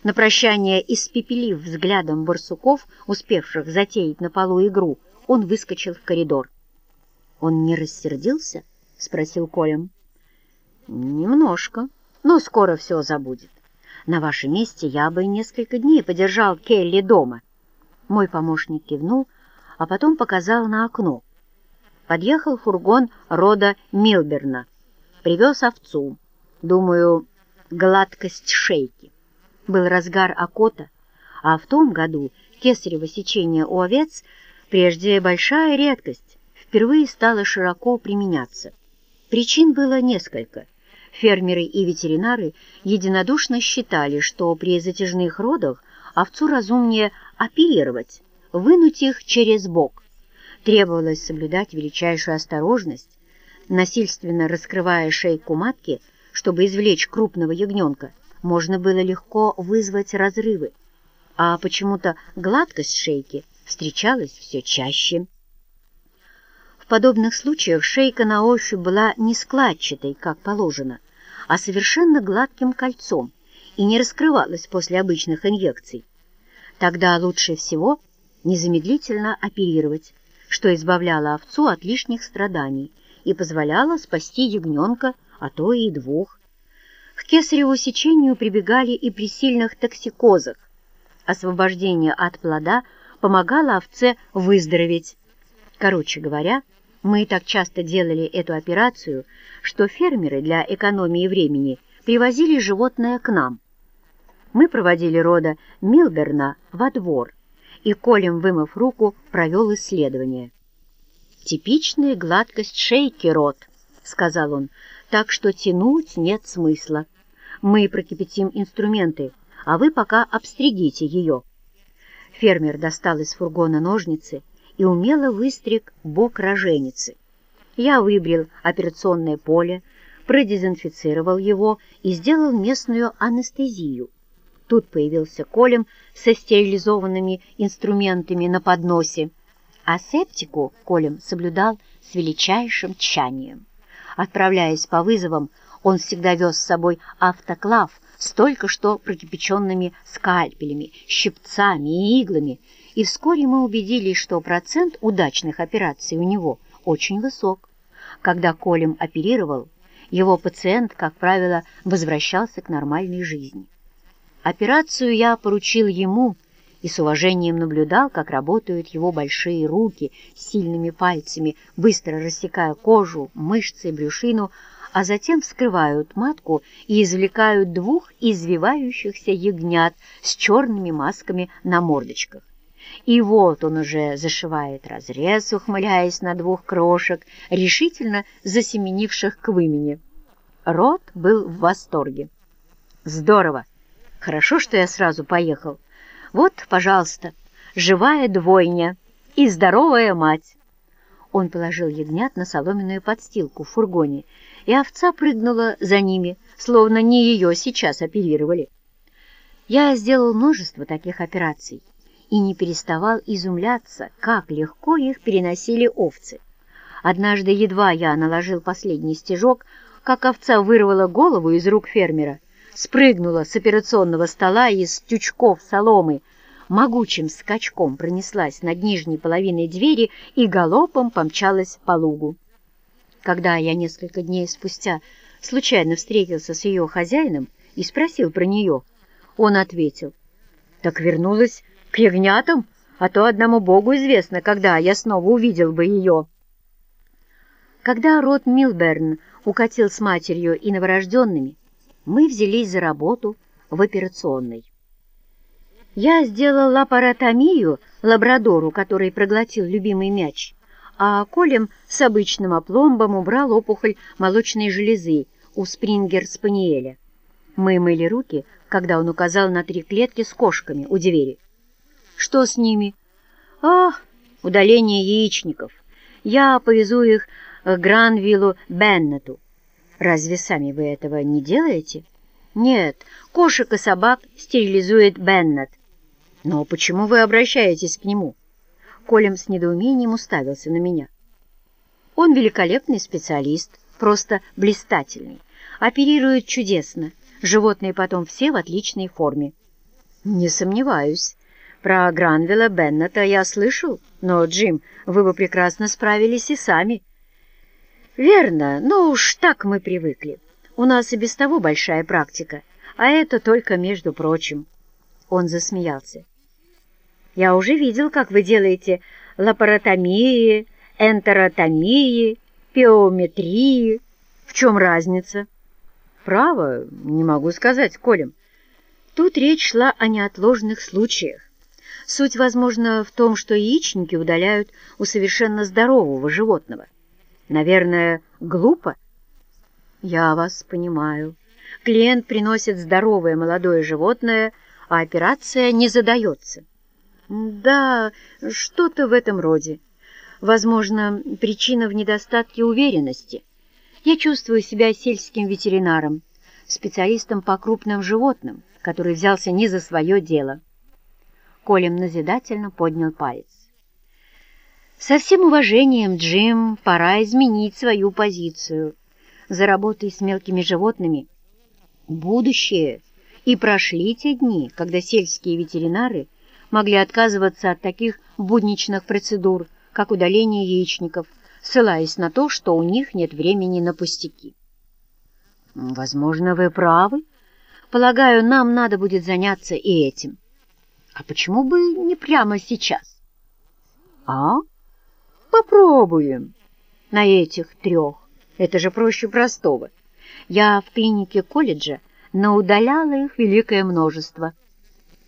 На прощание, испепелив взглядом барсуков, успевших затеять на полу игру, он выскочил в коридор. «Он не рассердился?» — спросил Колем. «Немножко, но скоро все забудет. На вашем месте я бы несколько дней подержал Келли дома». Мой помощник кивнул, а потом показал на окно. Подъехал фургон рода Милберна. Привез овцу. Думаю, гладкость шейки был разгар окота, а в том году кесарево сечение у овец, прежде большая редкость, впервые стало широко применяться. Причин было несколько. Фермеры и ветеринары единодушно считали, что при затяжных родах овцу разумнее оперировать, вынуть их через бок. Требовалось соблюдать величайшую осторожность, насильственно раскрывая шейку матки, чтобы извлечь крупного ягненка, можно было легко вызвать разрывы, а почему-то гладкость шейки встречалась все чаще. В подобных случаях шейка на ощупь была не складчатой, как положено, а совершенно гладким кольцом и не раскрывалась после обычных инъекций. Тогда лучше всего незамедлительно оперировать, что избавляло овцу от лишних страданий и позволяло спасти ягненка, а то и двух. К кесареву сечению прибегали и при сильных токсикозах. Освобождение от плода помогало овце выздороветь. Короче говоря, мы так часто делали эту операцию, что фермеры для экономии времени привозили животное к нам. Мы проводили рода Милберна во двор, и Колем, вымыв руку, провел исследование. «Типичная гладкость шейки, рот», — сказал он, так что тянуть нет смысла. Мы прокипятим инструменты, а вы пока обстригите ее. Фермер достал из фургона ножницы и умело выстриг бок роженицы. Я выбрил операционное поле, продезинфицировал его и сделал местную анестезию. Тут появился Колем со стерилизованными инструментами на подносе, а септику Колем соблюдал с величайшим тщанием. Отправляясь по вызовам, он всегда вез с собой автоклав с только что прокипяченными скальпелями, щипцами и иглами, и вскоре мы убедились, что процент удачных операций у него очень высок. Когда Колем оперировал, его пациент, как правило, возвращался к нормальной жизни. Операцию я поручил ему и с уважением наблюдал, как работают его большие руки с сильными пальцами, быстро рассекая кожу, мышцы, брюшину, а затем вскрывают матку и извлекают двух извивающихся ягнят с черными масками на мордочках. И вот он уже зашивает разрез, ухмыляясь на двух крошек, решительно засеменивших к вымени. Рот был в восторге. «Здорово! Хорошо, что я сразу поехал. Вот, пожалуйста, живая двойня и здоровая мать!» Он положил ягнят на соломенную подстилку в фургоне, и овца прыгнула за ними, словно не ее сейчас оперировали. Я сделал множество таких операций и не переставал изумляться, как легко их переносили овцы. Однажды едва я наложил последний стежок, как овца вырвала голову из рук фермера, спрыгнула с операционного стола из тючков соломы, могучим скачком пронеслась над нижней половиной двери и галопом помчалась по лугу. Когда я несколько дней спустя случайно встретился с ее хозяином и спросил про нее, он ответил, «Так вернулась к ягнятам, а то одному Богу известно, когда я снова увидел бы ее». Когда Рот Милберн укатил с матерью и новорожденными, мы взялись за работу в операционной. Я сделал лапаротомию лабрадору, который проглотил любимый мяч, а Колем с обычным опломбом убрал опухоль молочной железы у Спрингер-спаниеля. Мы мыли руки, когда он указал на три клетки с кошками у двери. «Что с ними?» «А, удаление яичников. Я повезу их к Гранвиллу Беннету. Разве сами вы этого не делаете?» «Нет, кошек и собак стерилизует Беннет. «Но почему вы обращаетесь к нему?» Колем с недоумением уставился на меня. «Он великолепный специалист, просто блистательный, оперирует чудесно, животные потом все в отличной форме». «Не сомневаюсь. Про Гранвилла Беннета я слышал, но, Джим, вы бы прекрасно справились и сами». «Верно, но уж так мы привыкли. У нас и без того большая практика, а это только между прочим». Он засмеялся. «Я уже видел, как вы делаете лапаротомии, энтеротомии, пиометрии. В чем разница?» «Право, не могу сказать, Колем. Тут речь шла о неотложных случаях. Суть, возможно, в том, что яичники удаляют у совершенно здорового животного. Наверное, глупо?» «Я вас понимаю. Клиент приносит здоровое молодое животное – а операция не задается. Да, что-то в этом роде. Возможно, причина в недостатке уверенности. Я чувствую себя сельским ветеринаром, специалистом по крупным животным, который взялся не за свое дело. Колем назидательно поднял палец. Со всем уважением, Джим, пора изменить свою позицию. За работой с мелкими животными будущее — и прошли те дни, когда сельские ветеринары могли отказываться от таких будничных процедур, как удаление яичников, ссылаясь на то, что у них нет времени на пустяки. Возможно, вы правы. Полагаю, нам надо будет заняться и этим. А почему бы не прямо сейчас? А? Попробуем. На этих трех. Это же проще простого. Я в клинике колледжа ну удалял их великое множество.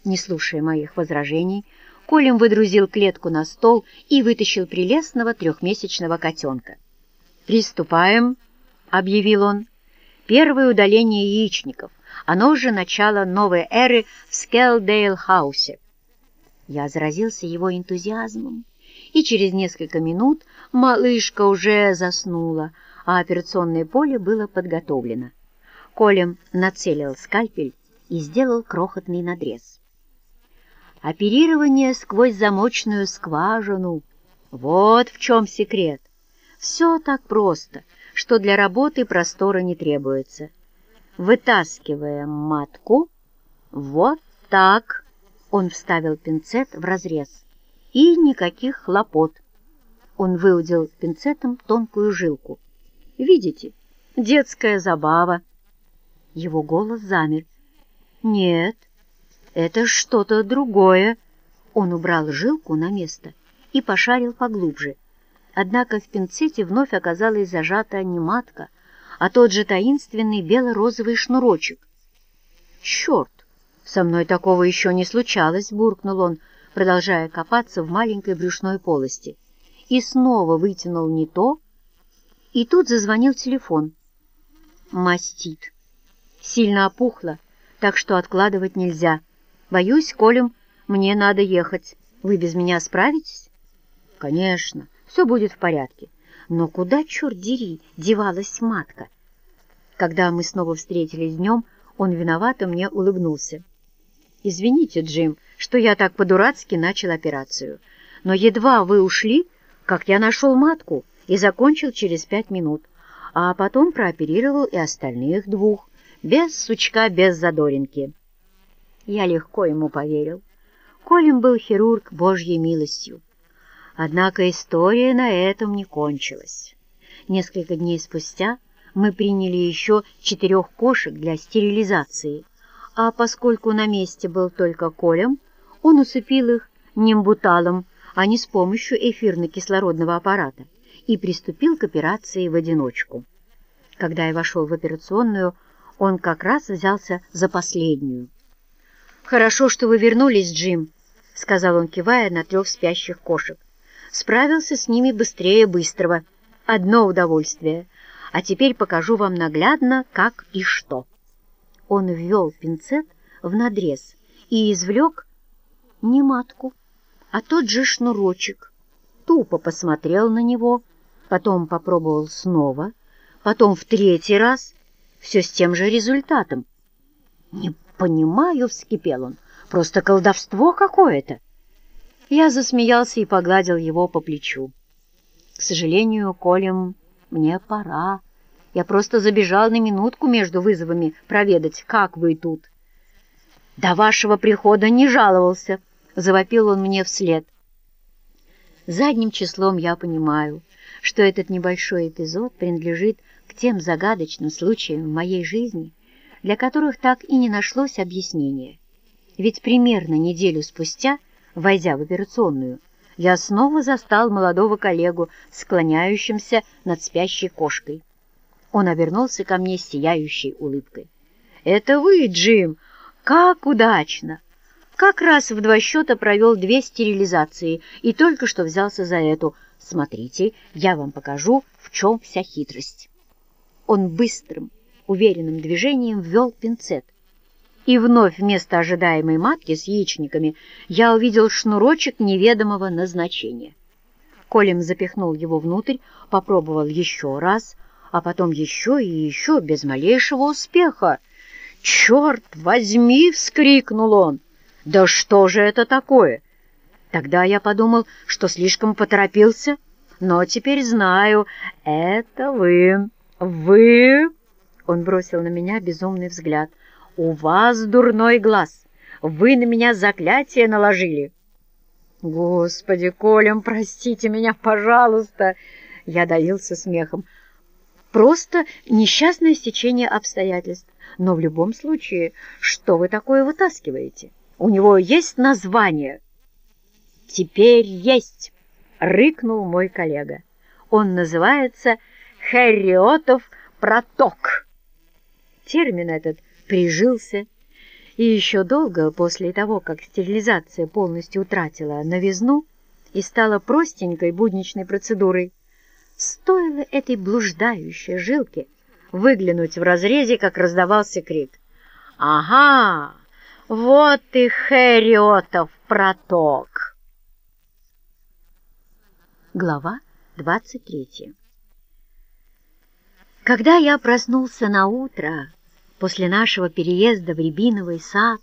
Не слушая моих возражений, Колем водрузил клетку на стол и вытащил прелестного трехмесячного котенка. «Приступаем», — объявил он. «Первое удаление яичников, оно же начало новой эры в Скелдейл-хаусе». Я заразился его энтузиазмом, и через несколько минут малышка уже заснула, а операционное поле было подготовлено. Колем нацелил скальпель и сделал крохотный надрез. Оперирование сквозь замочную скважину — вот в чем секрет. Все так просто, что для работы простора не требуется. Вытаскиваем матку, вот так. Он вставил пинцет в разрез. И никаких хлопот. Он выудил пинцетом тонкую жилку. Видите, детская забава. Его голос замер. Нет, это что-то другое. Он убрал жилку на место и пошарил поглубже. Однако в пинцете вновь оказалась зажата не матка, а тот же таинственный бело-розовый шнурочек. «Черт! Со мной такого еще не случалось!» — буркнул он, продолжая копаться в маленькой брюшной полости. И снова вытянул не то, и тут зазвонил телефон. Мастит. Сильно опухло, так что откладывать нельзя. Боюсь, Колем, мне надо ехать. Вы без меня справитесь? Конечно все будет в порядке. Но куда, черт дери, девалась матка? Когда мы снова встретились днем, он виновато мне улыбнулся. «Извините, Джим, что я так по-дурацки начал операцию, но едва вы ушли, как я нашел матку и закончил через пять минут, а потом прооперировал и остальных двух, без сучка, без задоринки». Я легко ему поверил. Колем был хирург Божьей милостью. Однако история на этом не кончилась. Несколько дней спустя мы приняли еще четырех кошек для стерилизации, а поскольку на месте был только Колем, он усыпил их нимбуталом, а не с помощью эфирно-кислородного аппарата, и приступил к операции в одиночку. Когда я вошел в операционную, он как раз взялся за последнюю. «Хорошо, что вы вернулись, Джим», — сказал он, кивая на трех спящих кошек справился с ними быстрее быстрого. Одно удовольствие. А теперь покажу вам наглядно, как и что. Он ввел пинцет в надрез и извлек не матку, а тот же шнурочек. Тупо посмотрел на него, потом попробовал снова, потом в третий раз, все с тем же результатом. «Не понимаю», — вскипел он, — «просто колдовство какое-то». Я засмеялся и погладил его по плечу. «К сожалению, Колем, мне пора. Я просто забежал на минутку между вызовами проведать, как вы тут». «До вашего прихода не жаловался», — завопил он мне вслед. Задним числом я понимаю, что этот небольшой эпизод принадлежит к тем загадочным случаям в моей жизни, для которых так и не нашлось объяснения. Ведь примерно неделю спустя — Войдя в операционную, я снова застал молодого коллегу, склоняющимся над спящей кошкой. Он обернулся ко мне сияющей улыбкой. «Это вы, Джим! Как удачно! Как раз в два счета провел две стерилизации и только что взялся за эту. Смотрите, я вам покажу, в чем вся хитрость». Он быстрым, уверенным движением ввел пинцет, и вновь вместо ожидаемой матки с яичниками я увидел шнурочек неведомого назначения. Колем запихнул его внутрь, попробовал еще раз, а потом еще и еще, без малейшего успеха. «Черт возьми!» — вскрикнул он. «Да что же это такое?» Тогда я подумал, что слишком поторопился, но теперь знаю, это вы, вы... Он бросил на меня безумный взгляд — «У вас дурной глаз! Вы на меня заклятие наложили!» «Господи, Колем, простите меня, пожалуйста!» Я давился смехом. «Просто несчастное стечение обстоятельств. Но в любом случае, что вы такое вытаскиваете? У него есть название?» «Теперь есть!» — рыкнул мой коллега. «Он называется Хэриотов проток». Термин этот — прижился, и еще долго после того, как стерилизация полностью утратила новизну и стала простенькой будничной процедурой, стоило этой блуждающей жилке выглянуть в разрезе, как раздавался крик. «Ага, вот и Хэриотов проток!» Глава двадцать третья Когда я проснулся на утро, после нашего переезда в Рябиновый сад,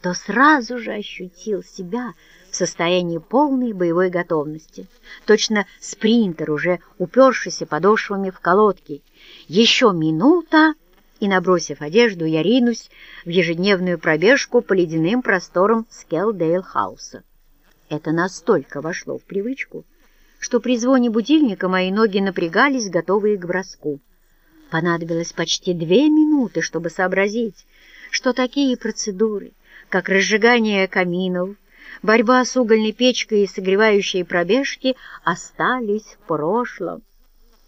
то сразу же ощутил себя в состоянии полной боевой готовности. Точно спринтер, уже упершийся подошвами в колодки. Еще минута, и, набросив одежду, я ринусь в ежедневную пробежку по ледяным просторам Скелдейл-хауса. Это настолько вошло в привычку, что при звоне будильника мои ноги напрягались, готовые к броску. Понадобилось почти две минуты, чтобы сообразить, что такие процедуры, как разжигание каминов, борьба с угольной печкой и согревающие пробежки, остались в прошлом.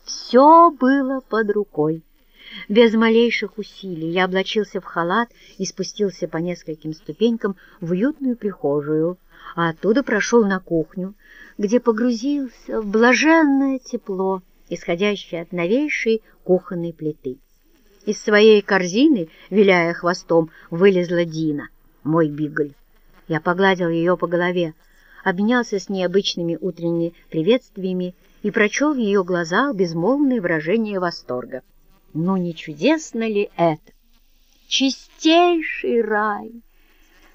Все было под рукой. Без малейших усилий я облачился в халат и спустился по нескольким ступенькам в уютную прихожую, а оттуда прошел на кухню, где погрузился в блаженное тепло, исходящее от новейшей кухонной плиты. Из своей корзины, виляя хвостом, вылезла Дина, мой бигль. Я погладил ее по голове, обменялся с ней обычными утренними приветствиями и прочел в ее глазах безмолвное выражение восторга. Ну не чудесно ли это? Чистейший рай!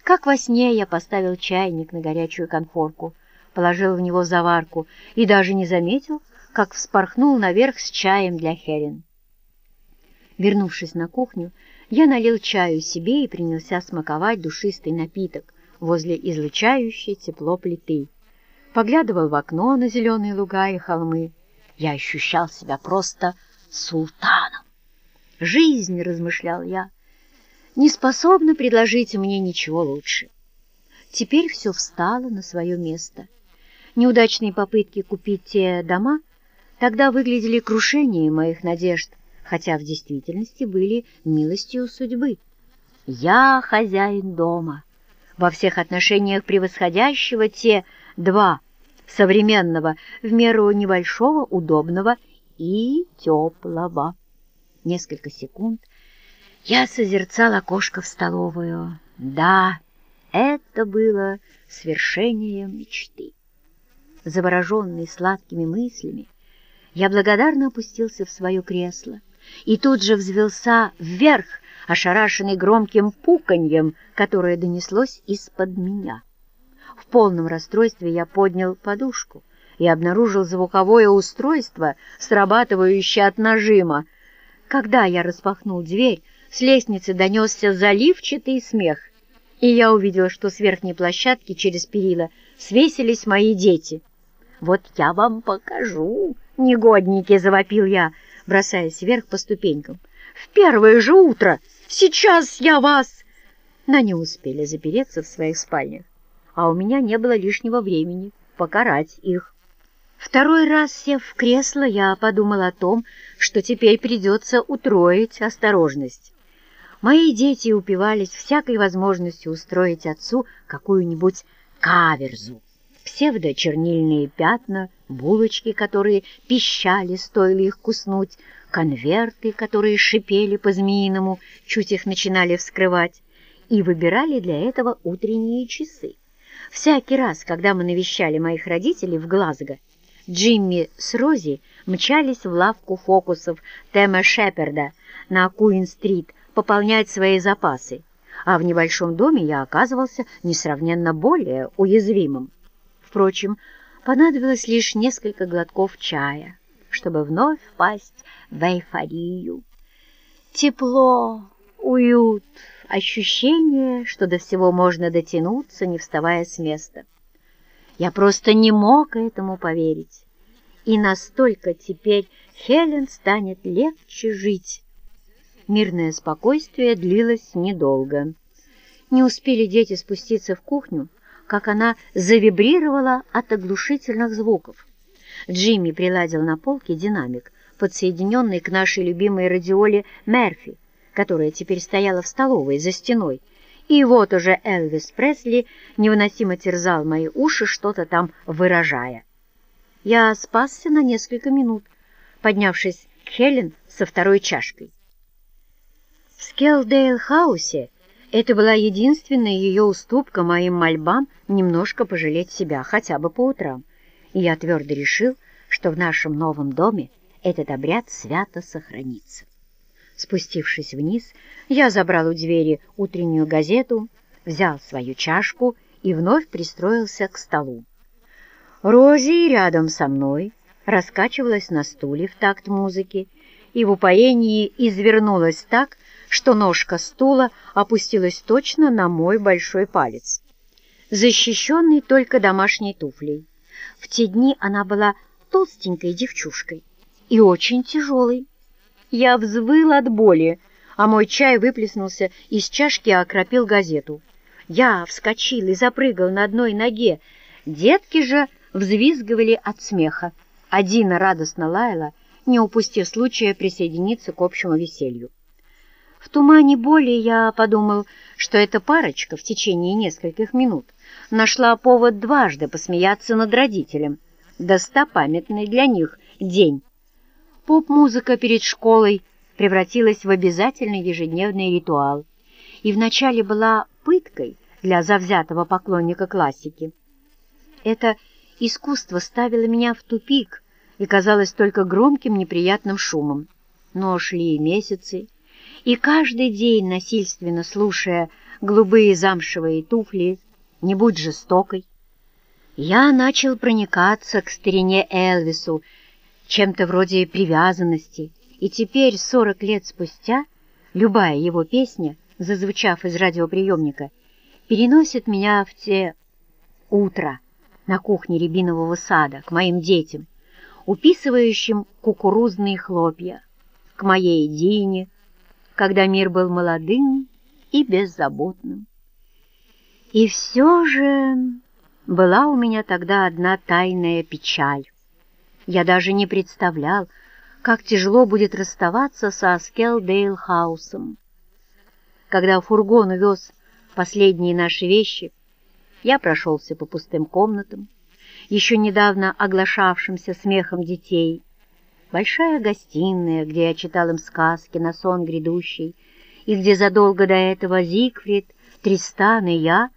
Как во сне я поставил чайник на горячую конфорку, положил в него заварку и даже не заметил, как вспорхнул наверх с чаем для Хелен. Вернувшись на кухню, я налил чаю себе и принялся смаковать душистый напиток возле излучающей тепло плиты. Поглядывал в окно на зеленые луга и холмы. Я ощущал себя просто султаном. Жизнь, размышлял я, не способна предложить мне ничего лучше. Теперь все встало на свое место. Неудачные попытки купить те дома тогда выглядели крушением моих надежд, хотя в действительности были милостью судьбы. Я хозяин дома, во всех отношениях превосходящего те два современного, в меру небольшого, удобного и теплого. Несколько секунд — я созерцал окошко в столовую. Да, это было свершение мечты. Завороженный сладкими мыслями, я благодарно опустился в свое кресло и тут же взвелся вверх, ошарашенный громким пуканьем, которое донеслось из-под меня. В полном расстройстве я поднял подушку и обнаружил звуковое устройство, срабатывающее от нажима. Когда я распахнул дверь, с лестницы донесся заливчатый смех, и я увидела, что с верхней площадки через перила свесились мои дети. «Вот я вам покажу, негодники!» — завопил я, бросаясь вверх по ступенькам. «В первое же утро! Сейчас я вас...» Но не успели запереться в своих спальнях, а у меня не было лишнего времени покарать их. Второй раз, сев в кресло, я подумал о том, что теперь придется утроить осторожность. Мои дети упивались всякой возможностью устроить отцу какую-нибудь каверзу. Псевдочернильные пятна, булочки, которые пищали, стоило их куснуть, конверты, которые шипели по-змеиному, чуть их начинали вскрывать, и выбирали для этого утренние часы. Всякий раз, когда мы навещали моих родителей в Глазго, Джимми с Рози мчались в лавку фокусов Тема Шеперда на Куин-стрит, пополнять свои запасы, а в небольшом доме я оказывался несравненно более уязвимым. Впрочем, понадобилось лишь несколько глотков чая, чтобы вновь впасть в эйфорию. Тепло, уют, ощущение, что до всего можно дотянуться, не вставая с места. Я просто не мог этому поверить. И настолько теперь Хелен станет легче жить. Мирное спокойствие длилось недолго. Не успели дети спуститься в кухню, как она завибрировала от оглушительных звуков. Джимми приладил на полке динамик, подсоединенный к нашей любимой радиоле Мерфи, которая теперь стояла в столовой за стеной. И вот уже Элвис Пресли невыносимо терзал мои уши, что-то там выражая. Я спасся на несколько минут, поднявшись к Хелен со второй чашкой. В Скелдейл-хаусе это была единственная ее уступка моим мольбам немножко пожалеть себя, хотя бы по утрам. И я твердо решил, что в нашем новом доме этот обряд свято сохранится. Спустившись вниз, я забрал у двери утреннюю газету, взял свою чашку и вновь пристроился к столу. Рози рядом со мной раскачивалась на стуле в такт музыке и в упоении извернулась так, что ножка стула опустилась точно на мой большой палец, защищенный только домашней туфлей. В те дни она была толстенькой девчушкой и очень тяжелой. Я взвыл от боли, а мой чай выплеснулся из чашки и окропил газету. Я вскочил и запрыгал на одной ноге. Детки же взвизгивали от смеха. Адина радостно лаяла, не упустив случая присоединиться к общему веселью. В тумане боли я подумал, что эта парочка в течение нескольких минут нашла повод дважды посмеяться над родителем. Достопамятный для них день. Поп-музыка перед школой превратилась в обязательный ежедневный ритуал и вначале была пыткой для завзятого поклонника классики. Это искусство ставило меня в тупик и казалось только громким неприятным шумом. Но шли месяцы, и каждый день, насильственно слушая голубые замшевые туфли, «Не будь жестокой», я начал проникаться к старине Элвису чем-то вроде привязанности, и теперь, сорок лет спустя, любая его песня, зазвучав из радиоприемника, переносит меня в те утра на кухне рябинового сада к моим детям, уписывающим кукурузные хлопья, к моей Дине, когда мир был молодым и беззаботным. И все же была у меня тогда одна тайная печаль. Я даже не представлял, как тяжело будет расставаться со Скелдейл-хаусом. Когда фургон увез последние наши вещи, я прошелся по пустым комнатам, еще недавно оглашавшимся смехом детей. Большая гостиная, где я читал им сказки на сон грядущий, и где задолго до этого Зигфрид, Тристан и я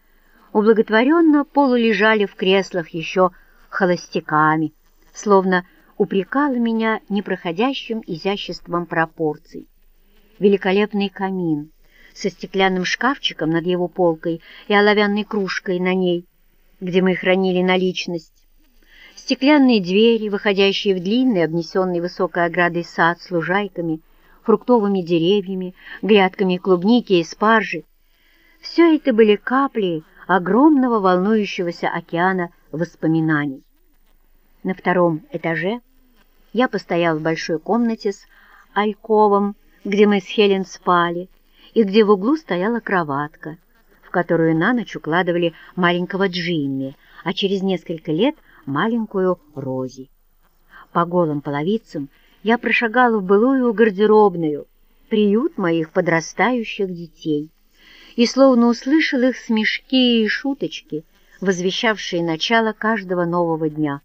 ублаготворенно полулежали в креслах еще холостяками, словно упрекала меня непроходящим изяществом пропорций. Великолепный камин со стеклянным шкафчиком над его полкой и оловянной кружкой на ней, где мы хранили наличность, стеклянные двери, выходящие в длинный, обнесенный высокой оградой сад с лужайками, фруктовыми деревьями, грядками клубники и спаржи. Все это были капли огромного волнующегося океана воспоминаний. На втором этаже я постоял в большой комнате с альковом, где мы с Хелен спали, и где в углу стояла кроватка, в которую на ночь укладывали маленького Джимми, а через несколько лет маленькую Рози. По голым половицам я прошагала в былую гардеробную, приют моих подрастающих детей и словно услышал их смешки и шуточки, возвещавшие начало каждого нового дня.